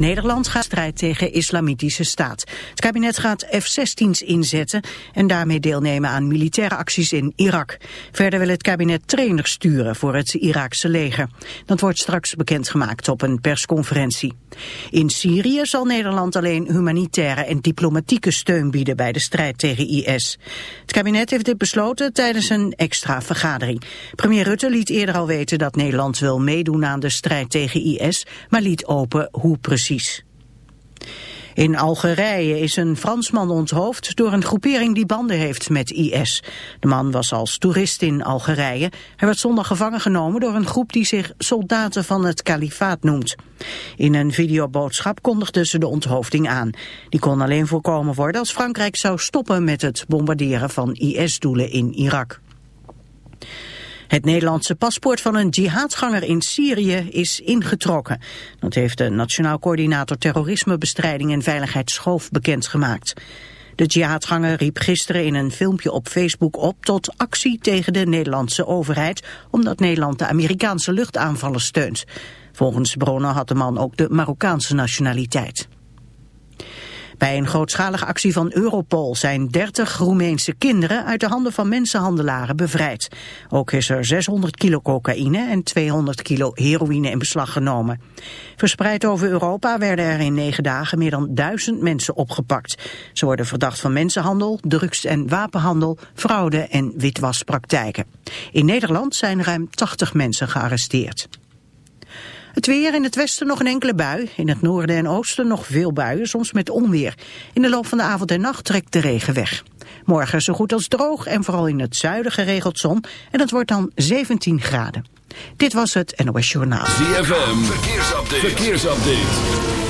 Nederland gaat strijd tegen islamitische staat. Het kabinet gaat F-16's inzetten en daarmee deelnemen aan militaire acties in Irak. Verder wil het kabinet trainers sturen voor het Iraakse leger. Dat wordt straks bekendgemaakt op een persconferentie. In Syrië zal Nederland alleen humanitaire en diplomatieke steun bieden bij de strijd tegen IS. Het kabinet heeft dit besloten tijdens een extra vergadering. Premier Rutte liet eerder al weten dat Nederland wil meedoen aan de strijd tegen IS, maar liet open hoe precies. In Algerije is een Fransman onthoofd door een groepering die banden heeft met IS. De man was als toerist in Algerije. Hij werd zondag gevangen genomen door een groep die zich soldaten van het kalifaat noemt. In een videoboodschap kondigden ze de onthoofding aan. Die kon alleen voorkomen worden als Frankrijk zou stoppen met het bombarderen van IS-doelen in Irak. Het Nederlandse paspoort van een jihadganger in Syrië is ingetrokken. Dat heeft de Nationaal Coördinator Terrorismebestrijding en Veiligheid Schoof bekendgemaakt. De jihadganger riep gisteren in een filmpje op Facebook op tot actie tegen de Nederlandse overheid, omdat Nederland de Amerikaanse luchtaanvallen steunt. Volgens bronnen had de man ook de Marokkaanse nationaliteit. Bij een grootschalige actie van Europol zijn 30 Roemeense kinderen uit de handen van mensenhandelaren bevrijd. Ook is er 600 kilo cocaïne en 200 kilo heroïne in beslag genomen. Verspreid over Europa werden er in negen dagen meer dan duizend mensen opgepakt. Ze worden verdacht van mensenhandel, drugs- en wapenhandel, fraude en witwaspraktijken. In Nederland zijn ruim 80 mensen gearresteerd. Het weer in het westen nog een enkele bui. In het noorden en oosten nog veel buien, soms met onweer. In de loop van de avond en nacht trekt de regen weg. Morgen zo goed als droog en vooral in het zuiden geregeld zon. En het wordt dan 17 graden. Dit was het NOS Journaal. ZFM, verkeersupdate. verkeersupdate.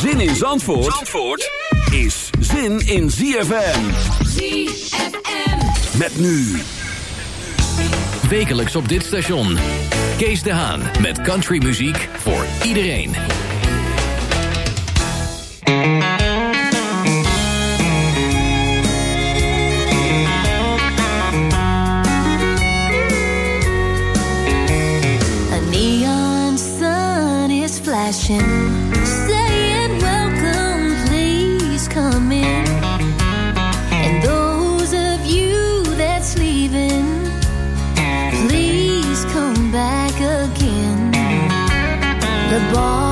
Zin in Zandvoort, Zandvoort is zin in ZFM. ZFM. Met nu. Wekelijks op dit station. Kees de Haan met countrymuziek voor iedereen. A neon sun is flashing you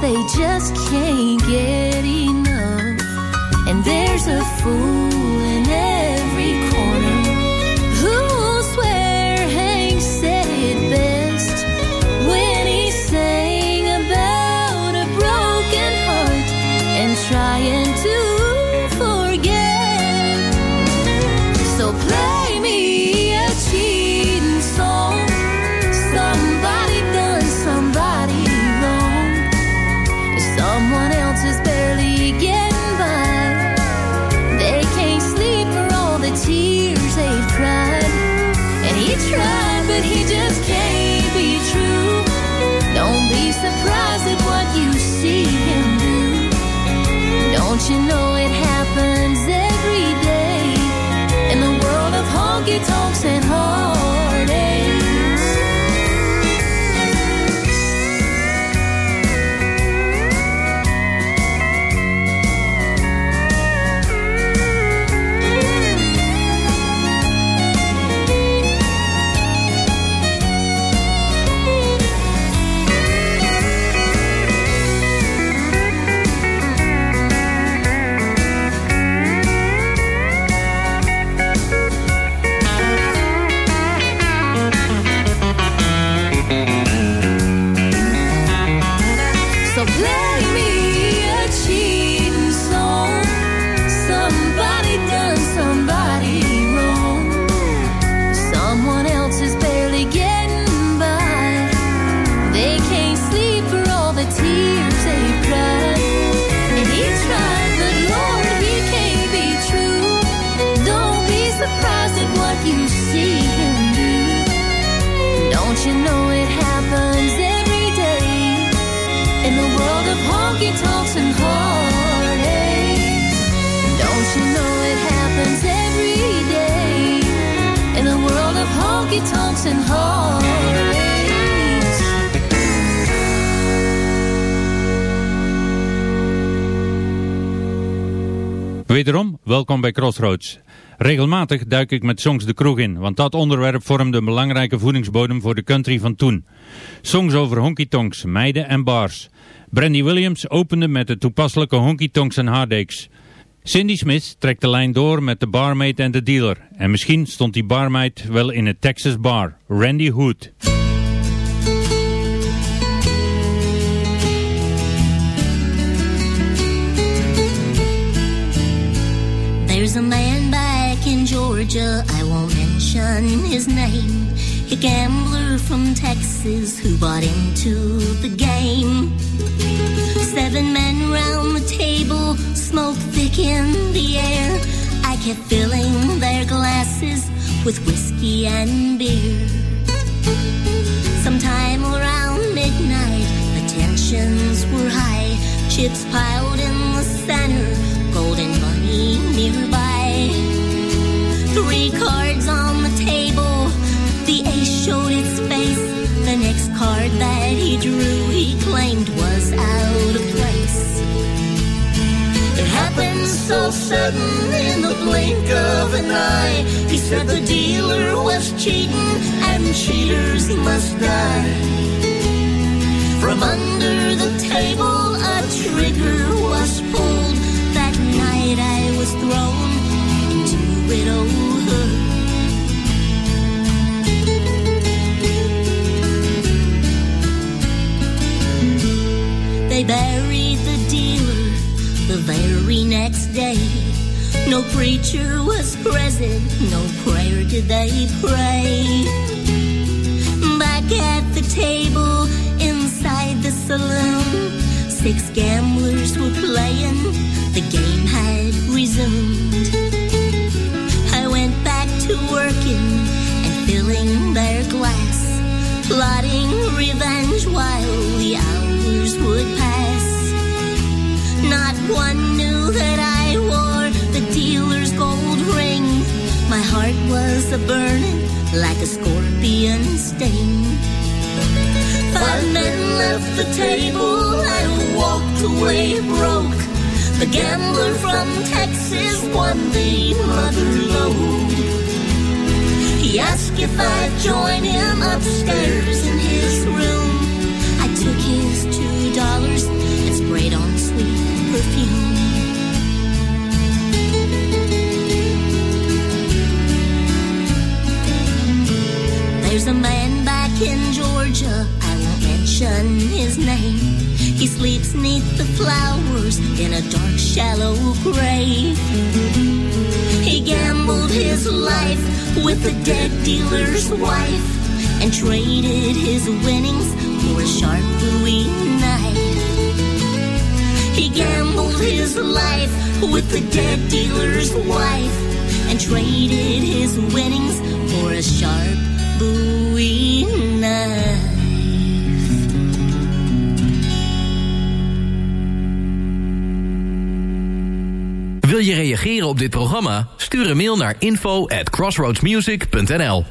they just can't get there's a fool Wederom, welkom bij Crossroads. Regelmatig duik ik met songs de kroeg in, want dat onderwerp vormde een belangrijke voedingsbodem voor de country van toen. Songs over honky-tonks, meiden en bars. Brandy Williams opende met de toepasselijke honky-tonks en heartaches. Cindy Smith trekt de lijn door met de barmaid en de dealer. En misschien stond die barmaid wel in een Texas bar, Randy Hood. There's a man back in Georgia, I won't mention his name. A gambler from Texas who bought into the game. Seven men round the table, smoke thick in the air. I kept filling their glasses with whiskey and beer. Sometime around midnight, the tensions were high. Chips piled in the center, golden money nearby. Three cards on he drew, he claimed was out of place. It happened so sudden in the blink of an eye. He said the dealer was cheating and cheaters must die. From under the table, a trigger was pulled. Preacher was present, no prayer did they pray. Like a scorpion sting. Five men left the table and walked away broke. The gambler from Texas won the mother load. He asked if I'd join him upstairs in his room. A man back in Georgia, I won't mention his name. He sleeps neath the flowers in a dark, shallow grave. He gambled his life with a dead dealer's wife and traded his winnings for a sharp Bowie knife. He gambled his life with the dead dealer's wife and traded his winnings for a sharp je reageren op dit programma? Stuur een mail naar info at crossroadsmusic.nl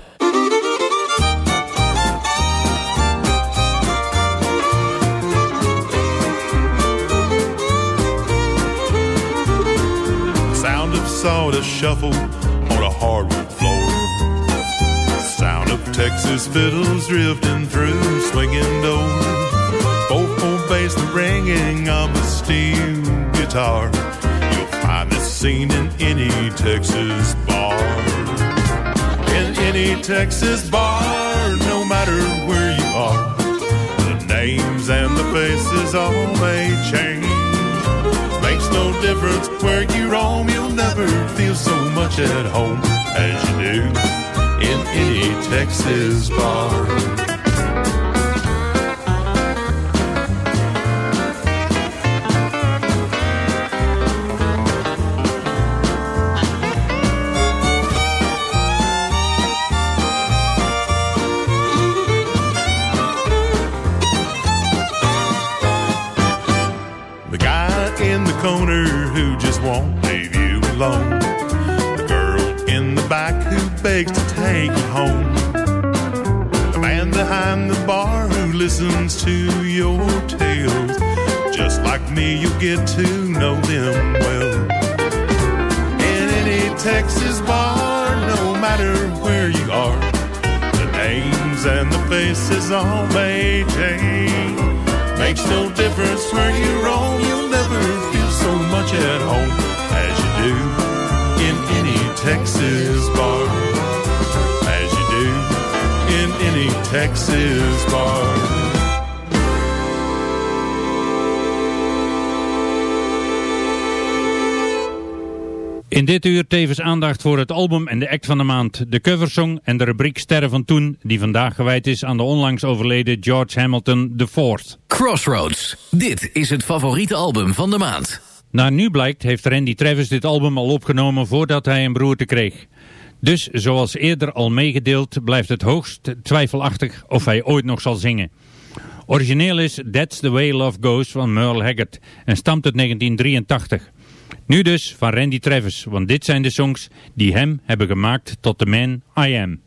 Sound of sawdust shuffle on a hardwood floor. Sound of Texas fiddles drifting through swinging doors. Both bass, the ringing of a steel guitar. Scene in any Texas bar. In any Texas bar, no matter where you are. The names and the faces all may change. Makes no difference where you roam, you'll never feel so much at home as you do in any Texas bar. The man behind the bar who listens to your tales. Just like me, you'll get to know them well. In any Texas bar, no matter where you are, the names and the faces all may change. Makes no difference where you roam, you'll never feel so much at home Texas bar. In dit uur tevens aandacht voor het album en de act van de maand, de coversong en de rubriek Sterren van Toen, die vandaag gewijd is aan de onlangs overleden George Hamilton IV. Crossroads. Dit is het favoriete album van de maand. Naar nu blijkt heeft Randy Travis dit album al opgenomen voordat hij een broerte kreeg. Dus zoals eerder al meegedeeld blijft het hoogst twijfelachtig of hij ooit nog zal zingen. Origineel is That's the Way Love Goes van Merle Haggard en stamt uit 1983. Nu dus van Randy Travis, want dit zijn de songs die hem hebben gemaakt tot de man I am.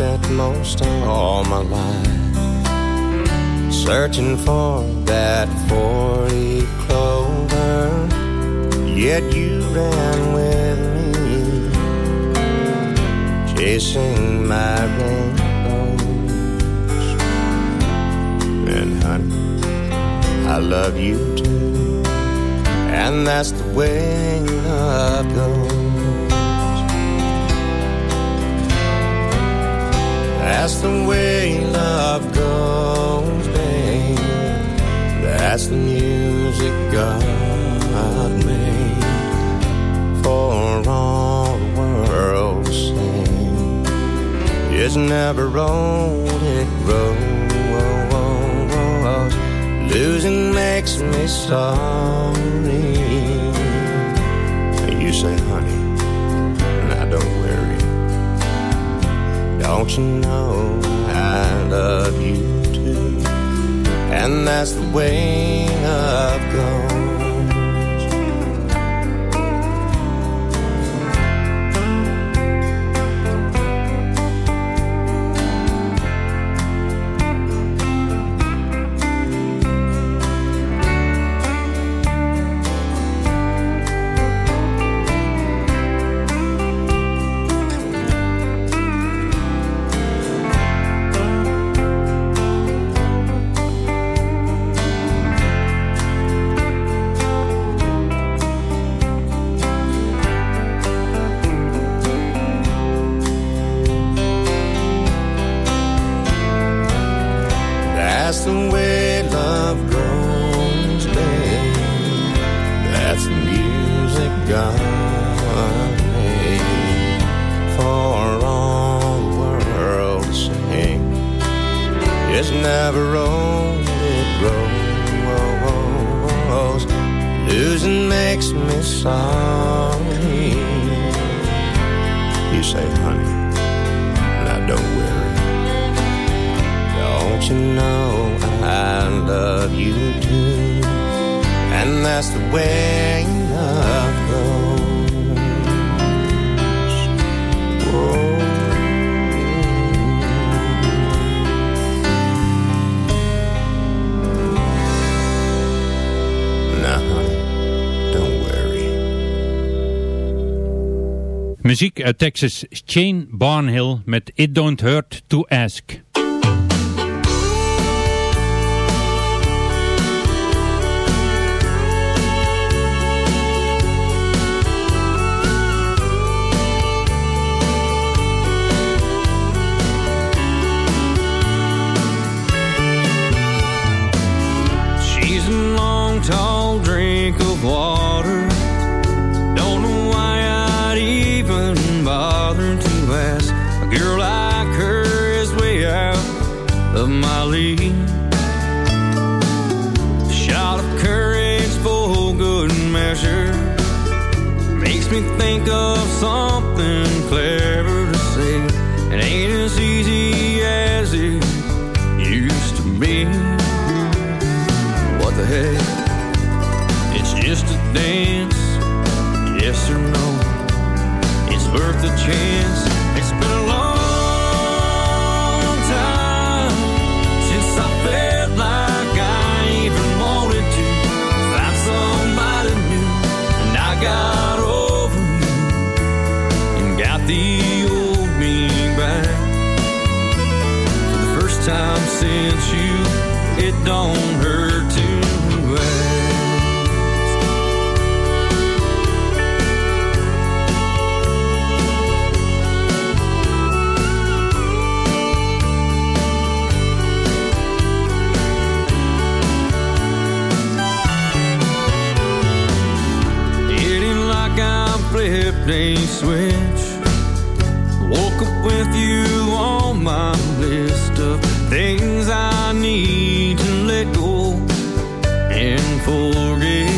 Spent most all my life searching for that 40 clover. Yet you ran with me, chasing my rainbows. And honey, I love you too. And that's the way love goes. That's the way love goes, babe. That's the music God made for all the world to sing. It's never wrong, it grows. Losing makes me sorry. You say, honey, and I don't worry. Don't you know I love you too? And that's the way I've gone. Muziek uit Texas, Shane Barnhill met It Don't Hurt To Ask. don't hurt I flipped a switch. Woke up with you on my list of things I need to let go and forget.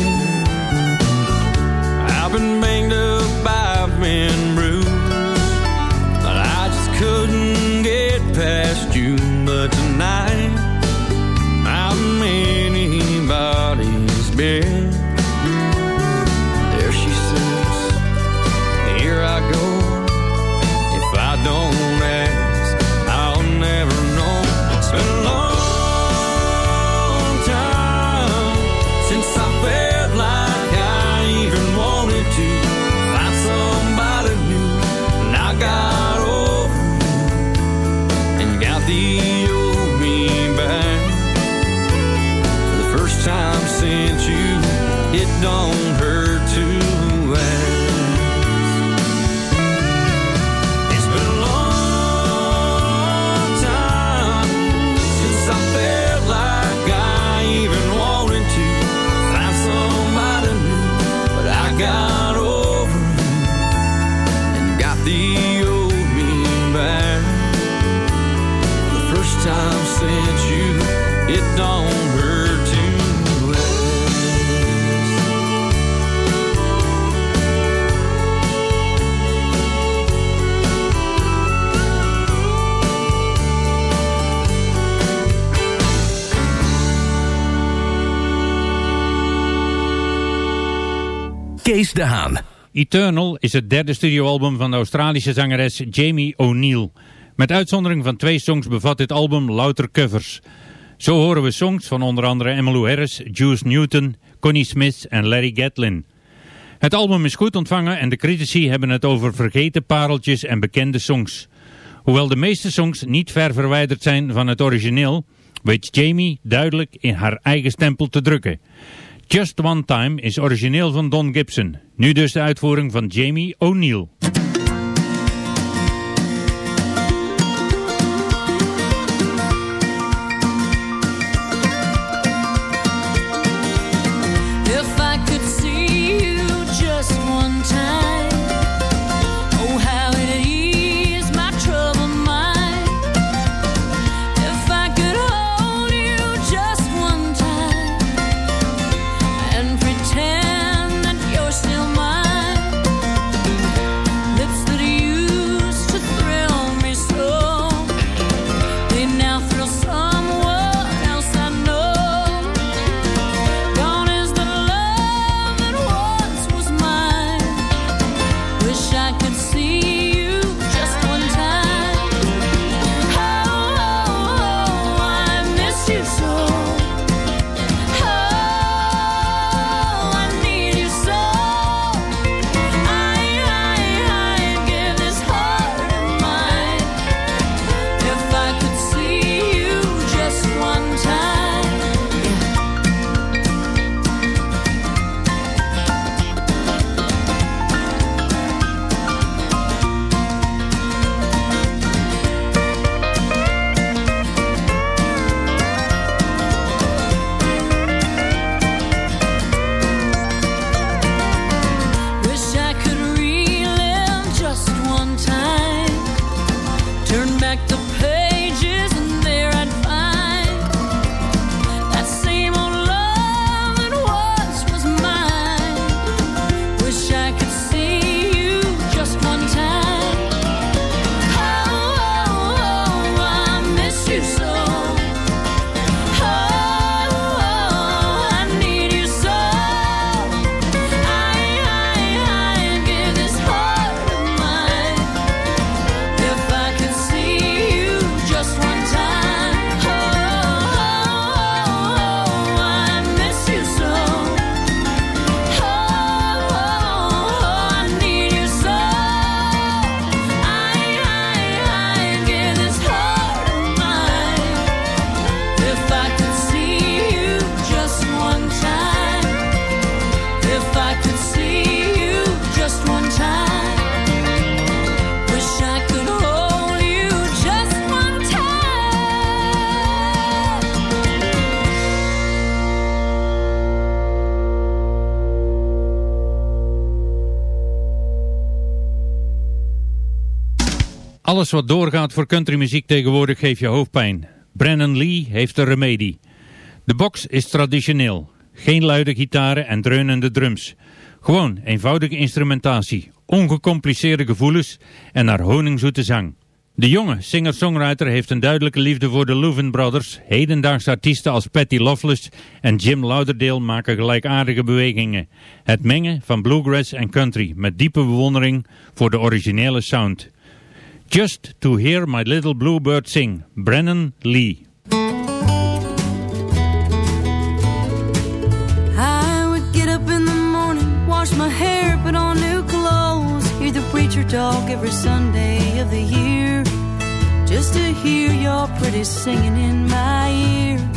Eternal is het derde studioalbum van de Australische zangeres Jamie O'Neill. Met uitzondering van twee songs bevat dit album louter covers. Zo horen we songs van onder andere Emmylou Harris, Juice Newton, Connie Smith en Larry Gatlin. Het album is goed ontvangen en de critici hebben het over vergeten pareltjes en bekende songs. Hoewel de meeste songs niet ver verwijderd zijn van het origineel, weet Jamie duidelijk in haar eigen stempel te drukken. Just One Time is origineel van Don Gibson. Nu dus de uitvoering van Jamie O'Neill. Wat doorgaat voor countrymuziek tegenwoordig geeft je hoofdpijn. Brennan Lee heeft een remedie. De box is traditioneel. Geen luide gitaren en dreunende drums. Gewoon eenvoudige instrumentatie, ongecompliceerde gevoelens en naar honingzoete zang. De jonge singer-songwriter heeft een duidelijke liefde voor de Louvin Brothers. Hedendaagse artiesten als Patty Loveless en Jim Lauderdale maken gelijkaardige bewegingen. Het mengen van bluegrass en country met diepe bewondering voor de originele sound. Just to hear my little bluebird sing, Brennan Leigh. I would get up in the morning, wash my hair, put on new clothes, hear the preacher talk every Sunday of the year, just to hear your pretty singing in my ear.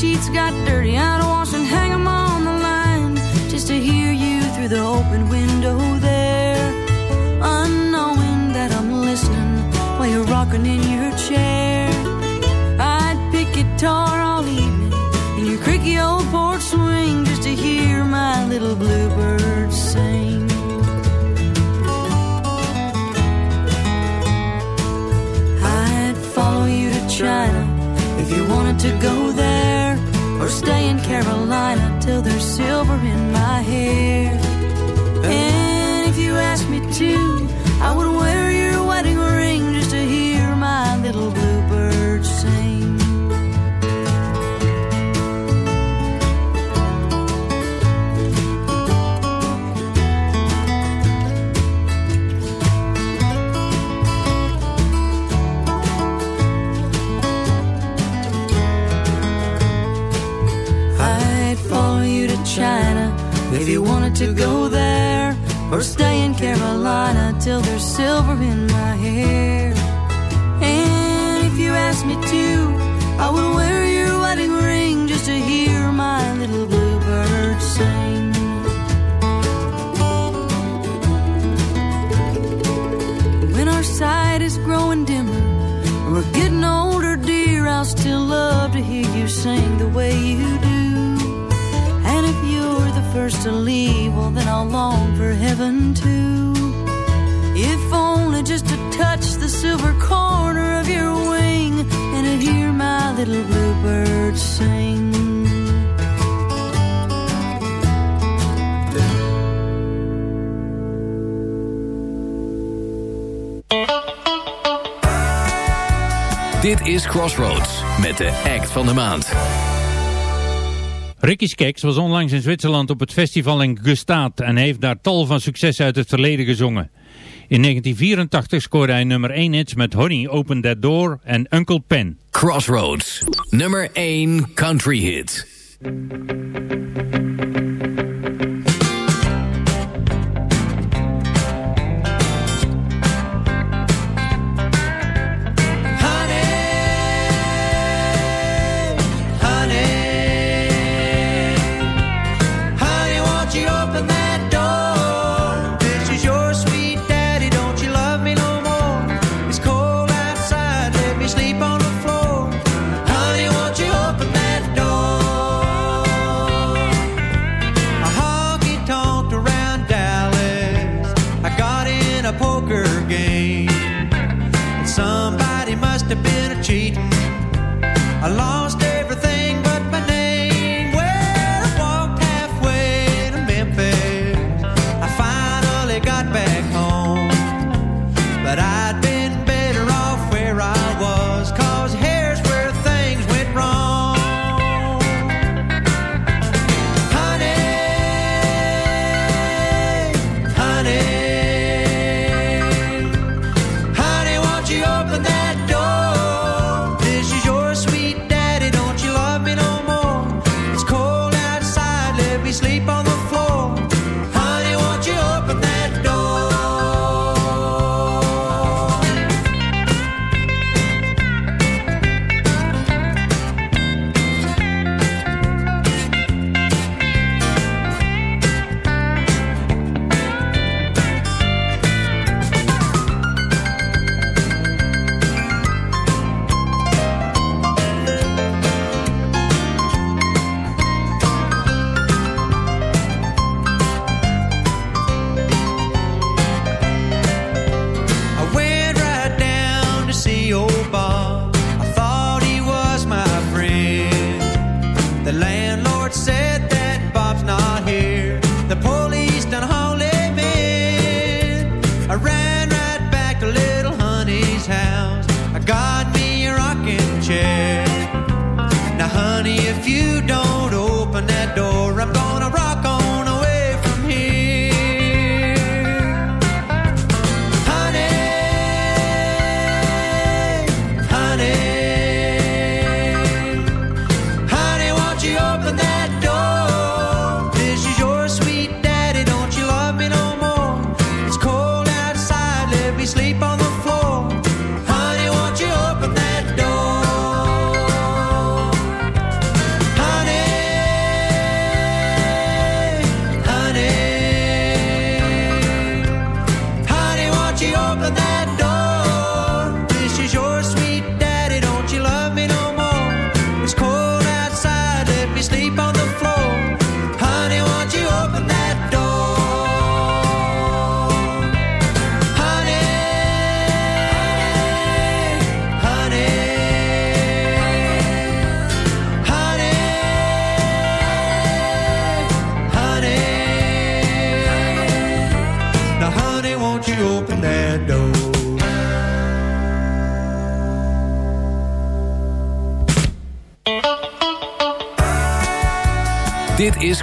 Sheets got dirty, I'd wash and hang 'em on the line just to hear you through the open window there. Unknowing that I'm listening while you're rocking in your chair. Till there's silver in my hair. China if you wanted to go there. Or stay in Carolina till there's silver in my hair. And if you ask me to, I would wear your wedding ring just to hear my little bluebird sing. When our sight is growing dimmer and we're getting older, dear, I'll still love to hear you sing the way you do. First to leave, well, then I'll long for heaven too. If only just to touch the silver corner of your wing and to hear my little bluebird sing. Dit is Crossroads met de act van de maand. Ricky Skeks was onlangs in Zwitserland op het festival in Gstaad en heeft daar tal van successen uit het verleden gezongen. In 1984 scoorde hij nummer 1 hits met Honey Open That Door en Uncle Pen. Crossroads, nummer 1 country hit.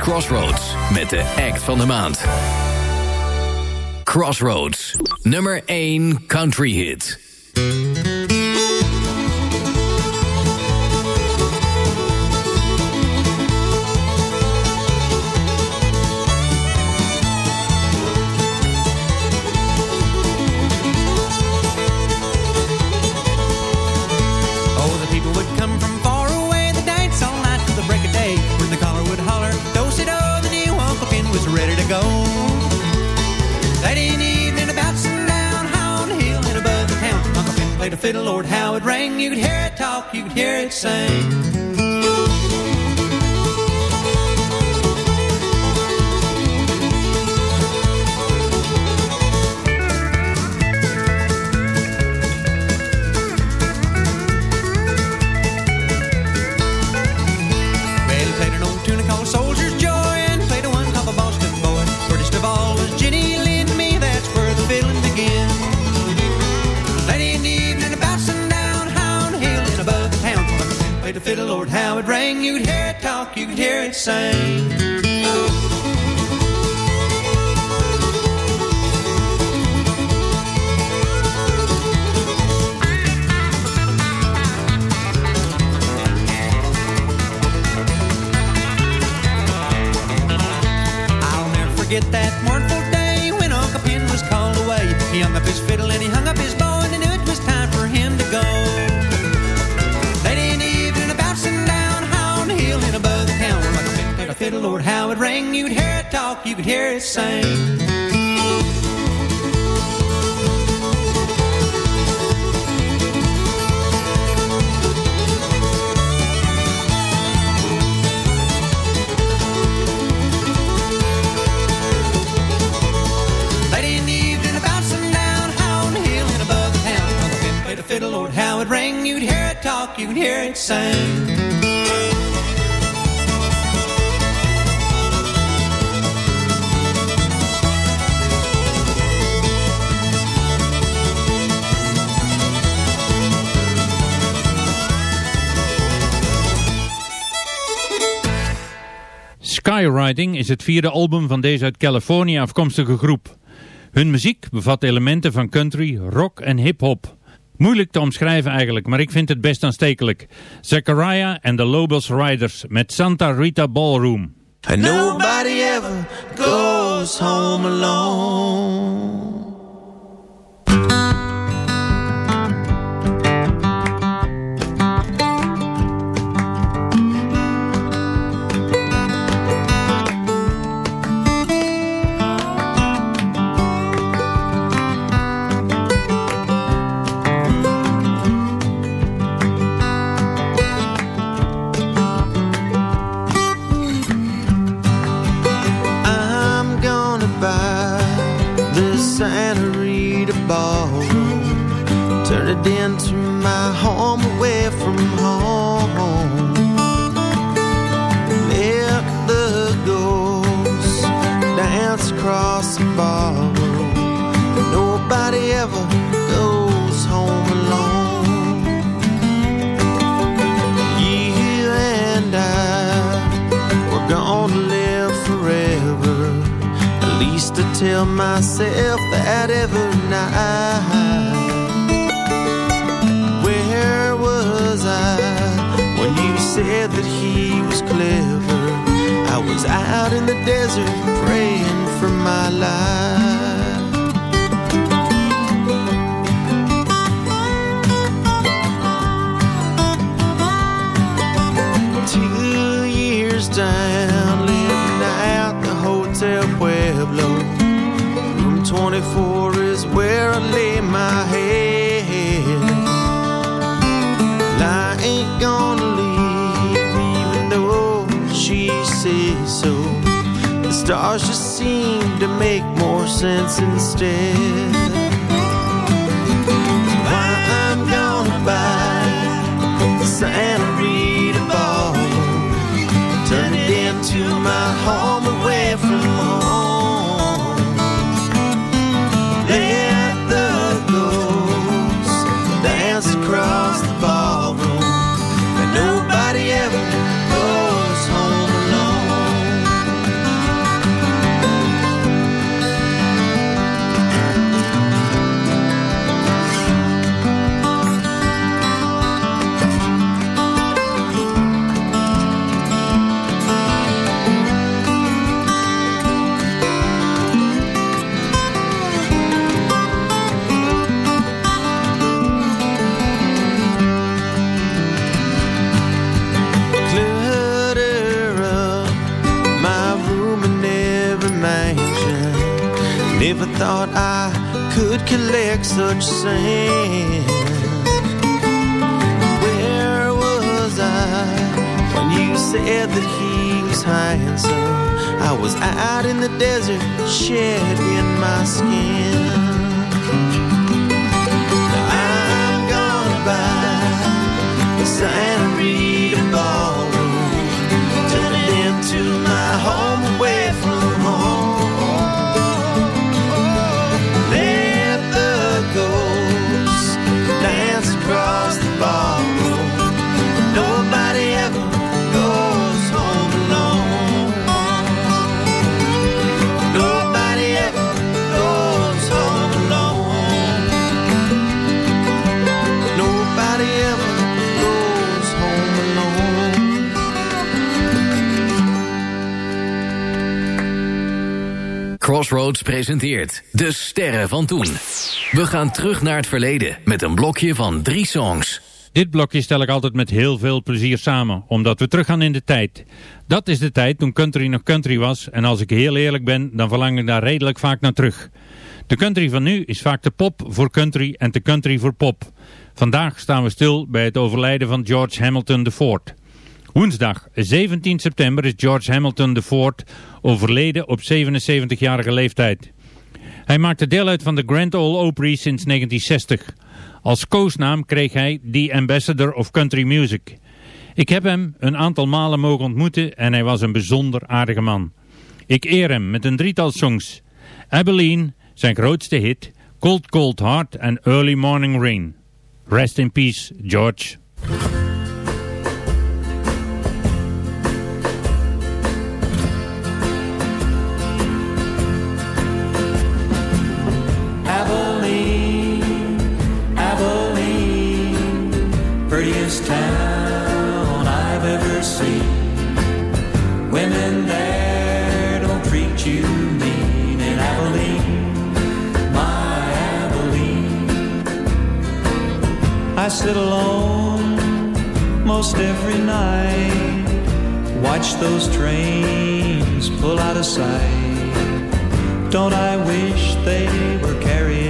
Crossroads met de act van de maand. Crossroads, nummer 1 country hit. Rang. You could hear it talk, you could hear it sing. The how it rang. You could hear it talk, you could hear it sing. I'll never forget that mournful day when Uncle Pen was called away. He hung up his fiddle and he hung up his fiddle, Lord, how it rang. You could hear it talk, you could hear it sing. Lord, how it rang. You'd hear it talk, you could hear it sing. Skywriting is het vierde album van deze uit Californië afkomstige groep. Hun muziek bevat elementen van country, rock en hip-hop. Moeilijk te omschrijven eigenlijk, maar ik vind het best aanstekelijk. Zachariah en de Lobos Riders met Santa Rita Ballroom. Ever goes home alone. such sin. Where was I when you said that he was high and some? I was out in the desert, shedding my skin. Presenteert De Sterren van Toen. We gaan terug naar het verleden met een blokje van drie songs. Dit blokje stel ik altijd met heel veel plezier samen, omdat we teruggaan in de tijd. Dat is de tijd toen country nog country was en als ik heel eerlijk ben, dan verlang ik daar redelijk vaak naar terug. De country van nu is vaak te pop voor country en te country voor pop. Vandaag staan we stil bij het overlijden van George Hamilton IV. Woensdag 17 september is George Hamilton IV overleden op 77-jarige leeftijd. Hij maakte deel uit van de Grand Ole Opry sinds 1960. Als koosnaam kreeg hij The Ambassador of Country Music. Ik heb hem een aantal malen mogen ontmoeten en hij was een bijzonder aardige man. Ik eer hem met een drietal songs. Abilene, zijn grootste hit, Cold Cold Heart en Early Morning Rain. Rest in peace, George. I sit alone most every night, watch those trains pull out of sight. Don't I wish they were carrying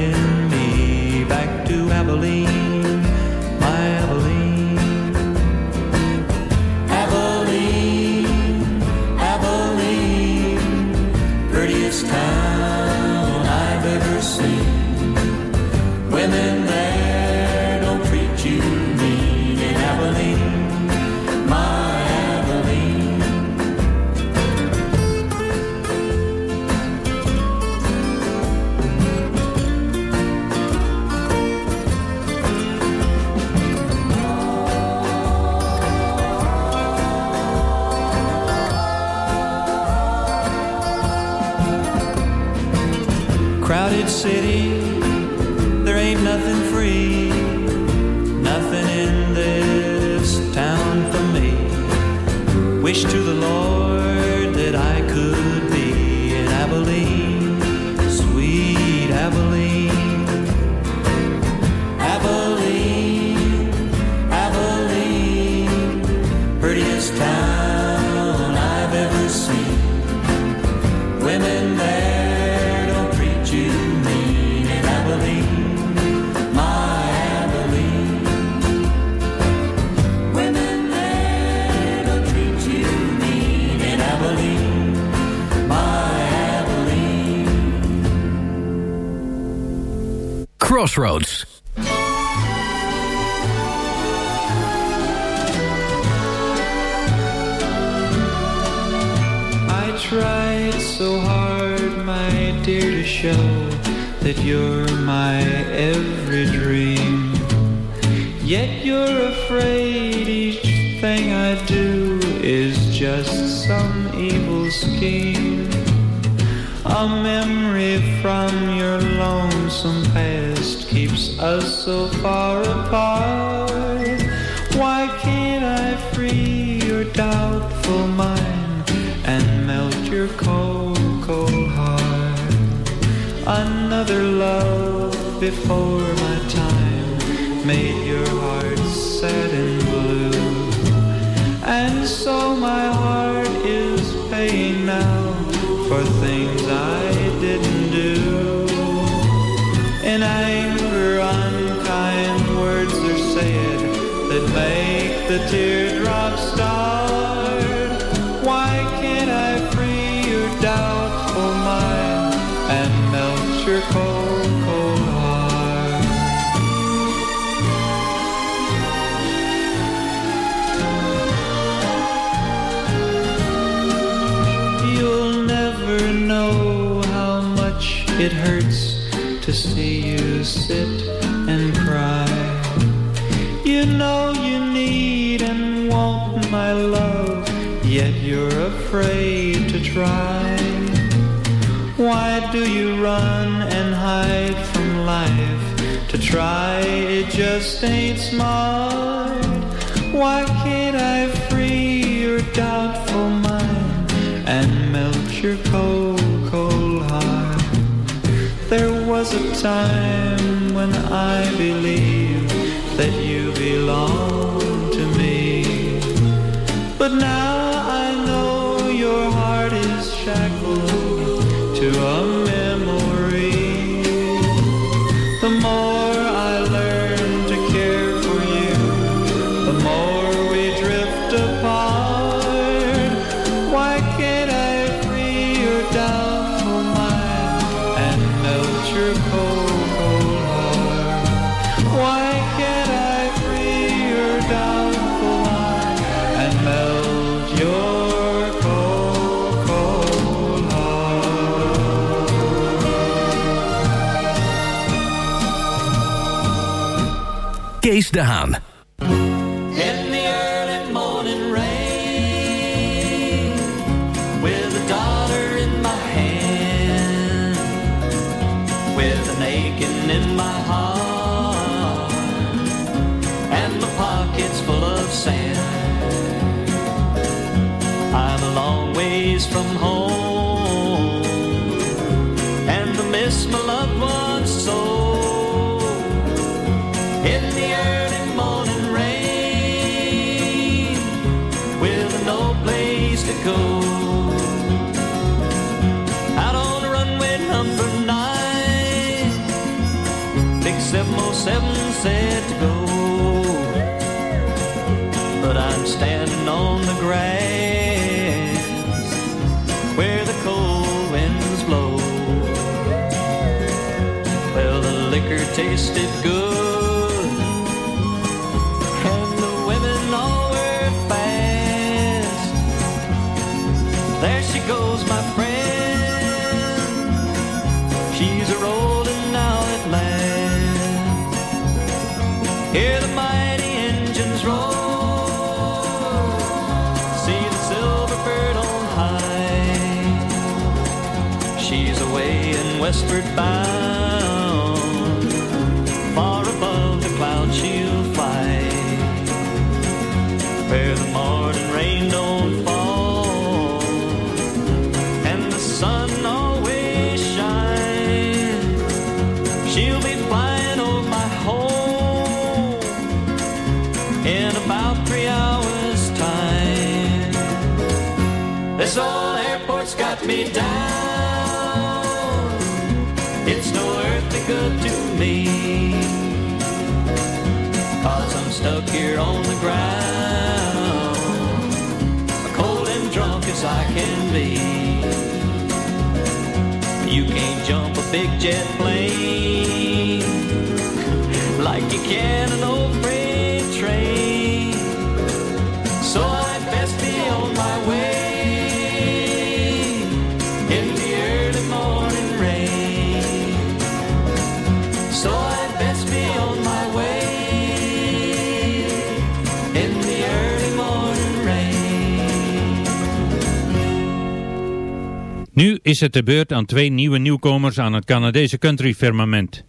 Crowded city, there ain't nothing free, nothing in this town for me. Wish to the Lord Crossroads. I tried so hard, my dear, to show that you're before my time made your heart sad and blue. And so my heart is paying now for things I didn't do. In anger, unkind words are said that make the teardrops afraid to try. Why do you run and hide from life? To try it just ain't smart. Why can't I free your doubtful mind and melt your cold, cold heart? There was a time when I believed Kees de Haan. In the early morning rain, with a dollar in my hand, with an aching in my heart, and my pockets full of sand. I'm a long ways from home, 707 said to go. But I'm standing on the grass where the cold winds blow. Well, the liquor tasted in westward bound. Far above the clouds she'll fly. Where the morning rain don't fall. And the sun always shines. She'll be flying over my home in about three hours' time. This old airport's got me down. Earthly good to me. Cause I'm stuck here on the ground. Cold and drunk as I can be. You can't jump a big jet plane like you can an old freight train. So I'd is het de beurt aan twee nieuwe nieuwkomers aan het Canadese country firmament.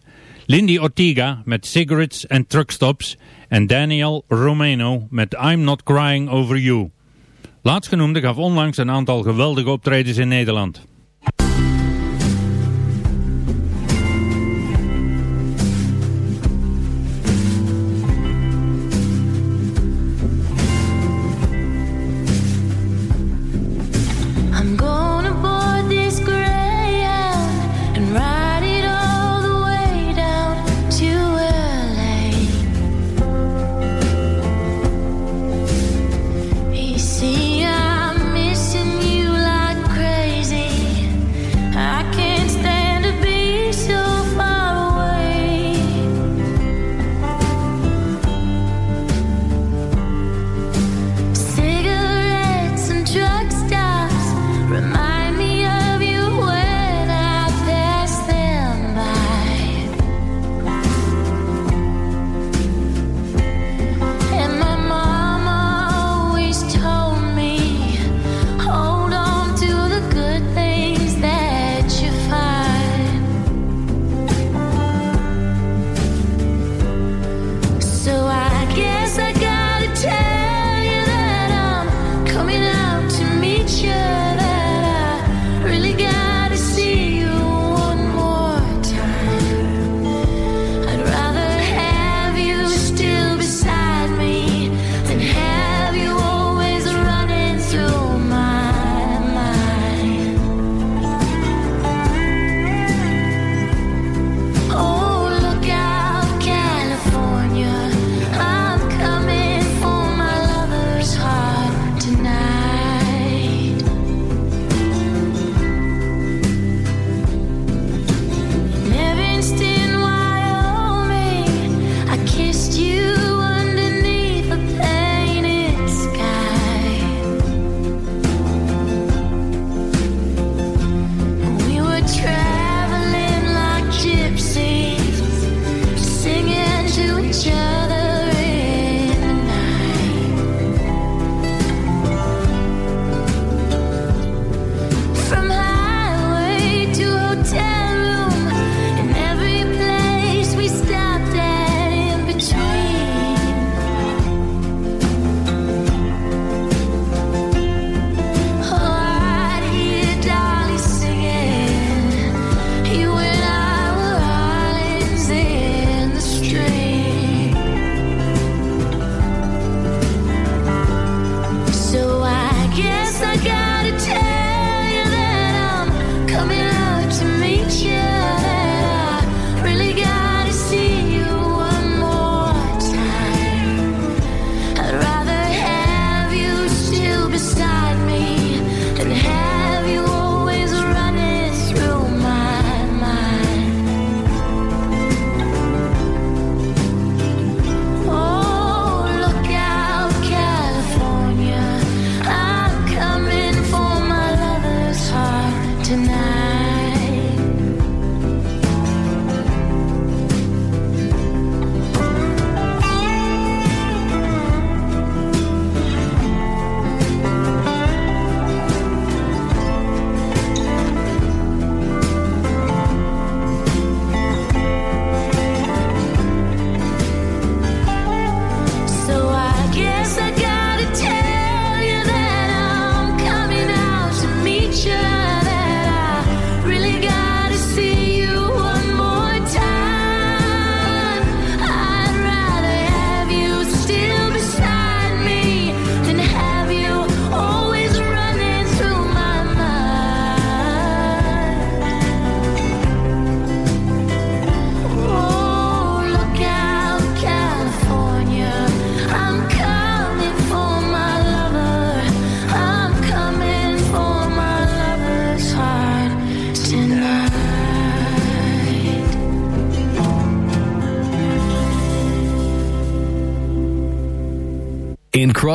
Lindy Ortiga met Cigarettes and Truckstops en Daniel Romano met I'm Not Crying Over You. Laatstgenoemde gaf onlangs een aantal geweldige optredens in Nederland.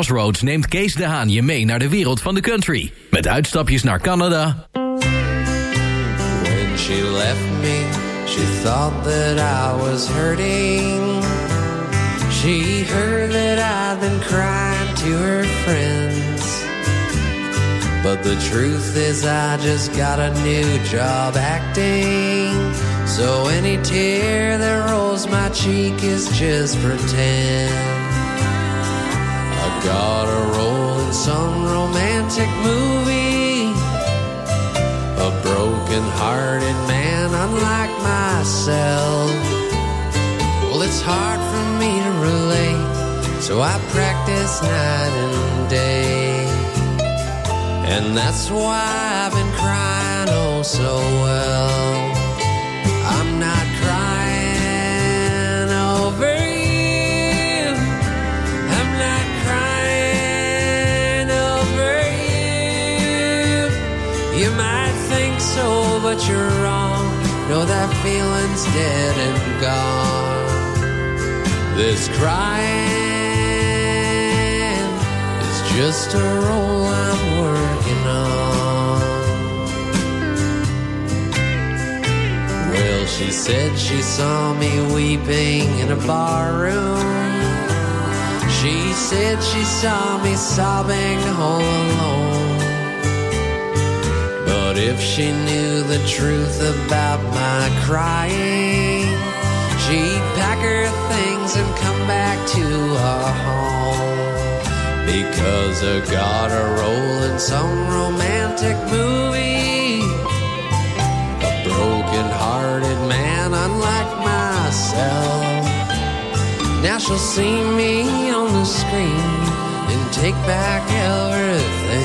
Crossroads neemt Kees de Haan je mee naar de wereld van de country. Met uitstapjes naar Canada, When she left me, she thought that I was hurting. She heard that I'd been crying to her friends. But the truth is, I just got a new job acting. So any tear that rolls my cheek is just pretend. Got a role in some romantic movie. A broken hearted man, unlike myself. Well, it's hard for me to relate, so I practice night and day. And that's why I've been crying oh so well. So, but you're wrong. No, that feeling's dead and gone. This crying is just a role I'm working on. Well, she said she saw me weeping in a bar room. She said she saw me sobbing all alone. But if she knew the truth about my crying, she'd pack her things and come back to our home. Because I got a role in some romantic movie. A broken hearted man, unlike myself. Now she'll see me on the screen and take back everything.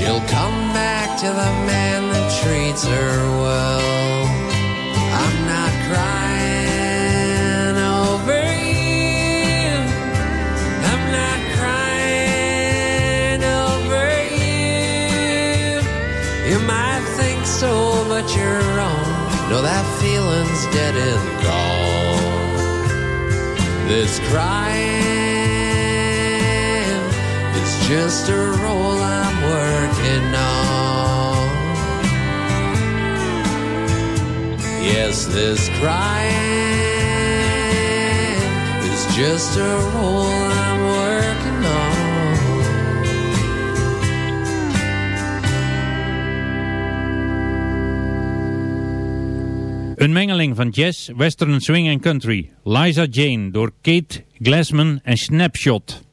She'll come back to the man that treats her well. I'm not crying over you. I'm not crying over you. You might think so, but you're wrong. No, that feeling's dead and gone. This crying is just a This crying is just a role I'm working on. Een mengeling van jazz, western swing en country. Liza Jane door Kate Glassman en Snapshot.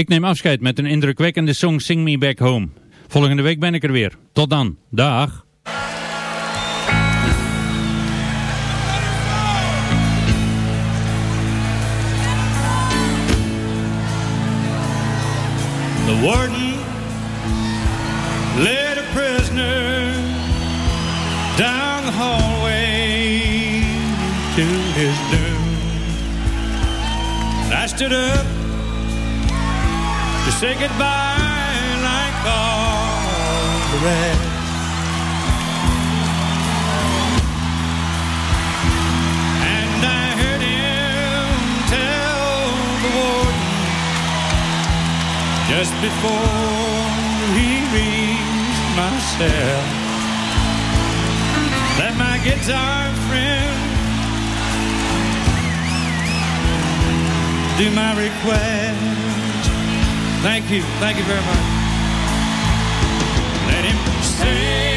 Ik neem afscheid met een indrukwekkende song Sing Me Back Home. Volgende week ben ik er weer. Tot dan. Dag. The warden led a prisoner down the hallway to his doom. I stood say goodbye like all the rest. And I heard him tell the warden just before he reached my cell that my guitar friend do my request. Thank you. Thank you very much. Let him say.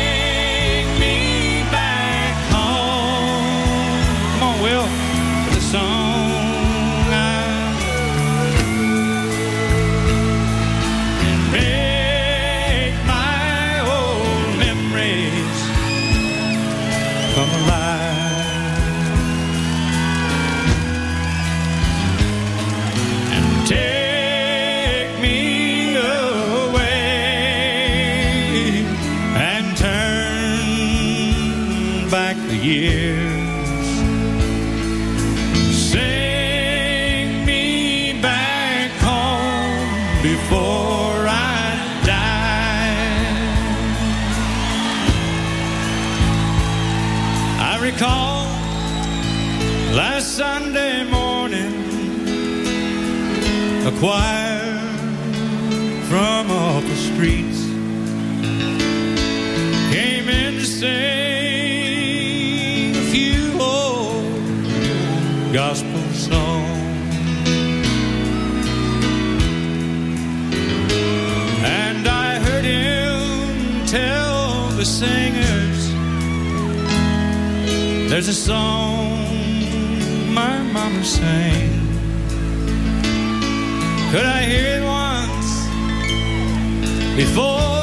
Recall last Sunday morning, a choir from off the streets came in to sing a few old gospel there's a song my mama sang. Could I hear it once before